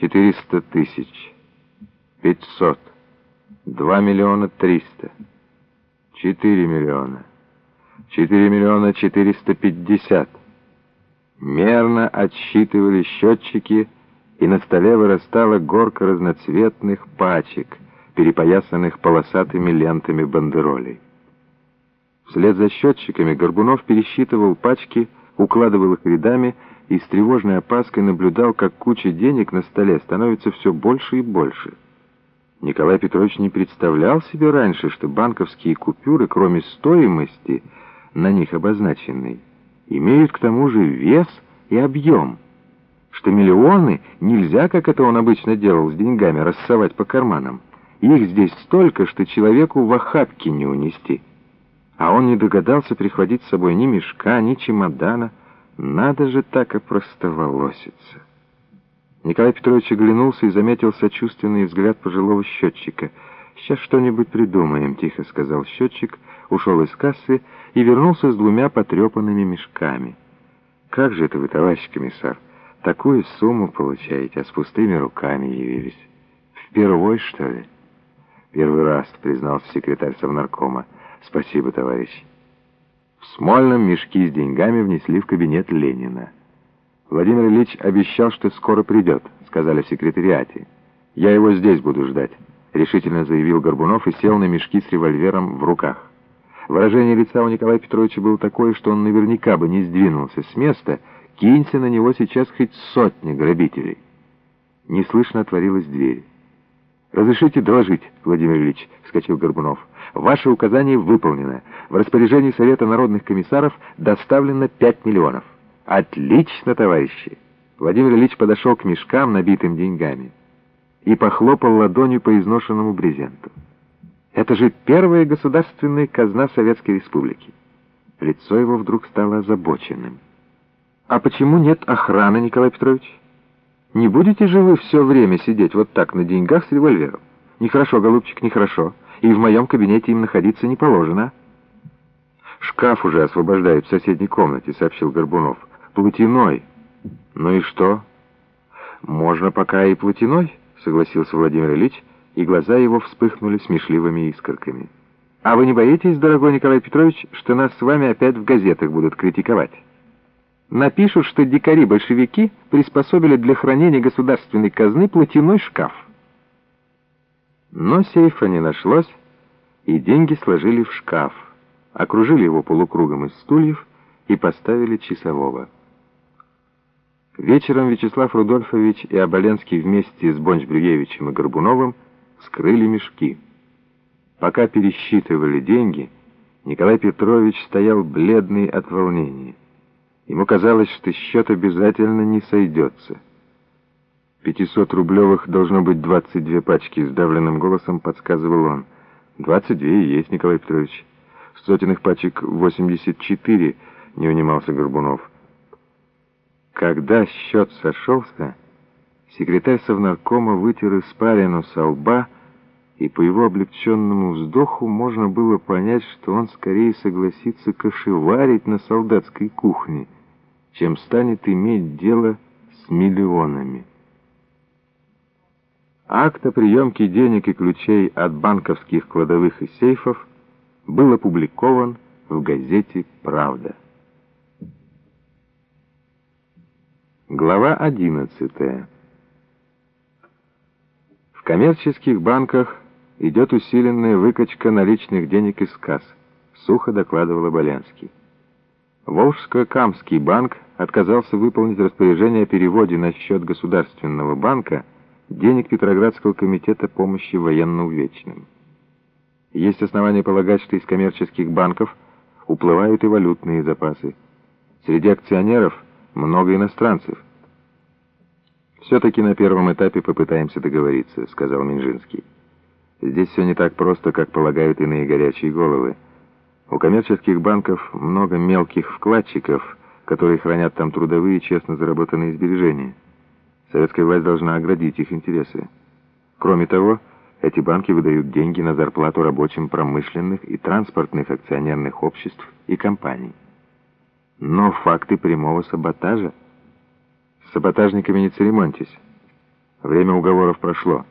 400 тысяч, 500, 2 миллиона 300, 4 миллиона, 4 миллиона 450. Мерно отсчитывали счетчики, и на столе вырастала горка разноцветных пачек, перепоясанных полосатыми лентами бандеролей. Вслед за счетчиками Горбунов пересчитывал пачки, укладывал их рядами и с тревожной опаской наблюдал, как куча денег на столе становится все больше и больше. Николай Петрович не представлял себе раньше, что банковские купюры, кроме стоимости, на них обозначенной, имеют к тому же вес и объем, что миллионы нельзя, как это он обычно делал с деньгами, рассовать по карманам. Их здесь столько, что человеку в охапке не унести. А он не догадался прихватить с собой ни мешка, ни чемодана, надо же так опростоволоситься. Николай Петрович оглянулся и заметил сочувственный взгляд пожилого счетчика. «Сейчас что-нибудь придумаем», — тихо сказал счетчик, ушел из кассы и вернулся с двумя потрепанными мешками. «Как же это вы, товарищ комиссар, такую сумму получаете, а с пустыми руками явились? Впервой, что ли?» «Первый раз», — признался секретарь совнаркома. «Спасибо, товарищ». В Смольном мешки с деньгами внесли в кабинет Ленина. «Владимир Ильич обещал, что скоро придет», — сказали в секретариате. «Я его здесь буду ждать», — решительно заявил Горбунов и сел на мешки с револьвером в руках. Выражение лица у Николая Петровича было такое, что он наверняка бы не сдвинулся с места, кинься на него сейчас хоть сотни грабителей. Неслышно отворилась дверь. «Разрешите доложить, Владимир Ильич», — вскочил Горбунов. «Ваше указание выполнено. В распоряжении Совета народных комиссаров доставлено 5 миллионов». «Отлично, товарищи!» Владимир Ильич подошел к мешкам, набитым деньгами, и похлопал ладонью по изношенному брезенту. «Это же первая государственная казна Советской Республики». Лицо его вдруг стало озабоченным. «А почему нет охраны, Николай Петрович?» Не будете же вы все время сидеть вот так на деньгах с револьвером? Нехорошо, голубчик, нехорошо. И в моем кабинете им находиться не положено. Шкаф уже освобождают в соседней комнате, сообщил Горбунов. Платяной. Ну и что? Можно пока и платяной, согласился Владимир Ильич, и глаза его вспыхнули смешливыми искорками. А вы не боитесь, дорогой Николай Петрович, что нас с вами опять в газетах будут критиковать? напишут, что дикари-большевики приспособили для хранения государственной казны платяной шкаф. Но сейфа не нашлось, и деньги сложили в шкаф, окружили его полукругом из стульев и поставили часового. Вечером Вячеслав Рудольфович и Оболенский вместе с Бонч-Брюевичем и Горбуновым скрыли мешки. Пока пересчитывали деньги, Николай Петрович стоял бледный от волнения. Ему казалось, что счет обязательно не сойдется. 500-рублевых должно быть 22 пачки, сдавленным голосом подсказывал он. 22 и есть, Николай Петрович. Сотенных пачек 84, не унимался Горбунов. Когда счет сошелся, секретарь совнаркома вытер испарину со лба, и по его облегченному вздоху можно было понять, что он скорее согласится кошеварить на солдатской кухне — чем станет иметь дело с миллионами. Акт о приемке денег и ключей от банковских кладовых и сейфов был опубликован в газете «Правда». Глава 11. В коммерческих банках идет усиленная выкачка наличных денег из касс, сухо докладывал Оболенский. Волжско-Камский банк отказался выполнить распоряжение о переводе на счет Государственного банка денег Петроградского комитета помощи военно-увечным. Есть основания полагать, что из коммерческих банков уплывают и валютные запасы. Среди акционеров много иностранцев. «Все-таки на первом этапе попытаемся договориться», — сказал Минжинский. «Здесь все не так просто, как полагают иные горячие головы. У коммерческих банков много мелких вкладчиков — которые хранят там трудовые, честно заработанные сбережения. Советская власть должна оградить их интересы. Кроме того, эти банки выдают деньги на зарплату рабочим промышленных и транспортных акционерных обществ и компаний. Но факты прямого саботажа... С саботажниками не церемоньтесь. Время уговоров прошло.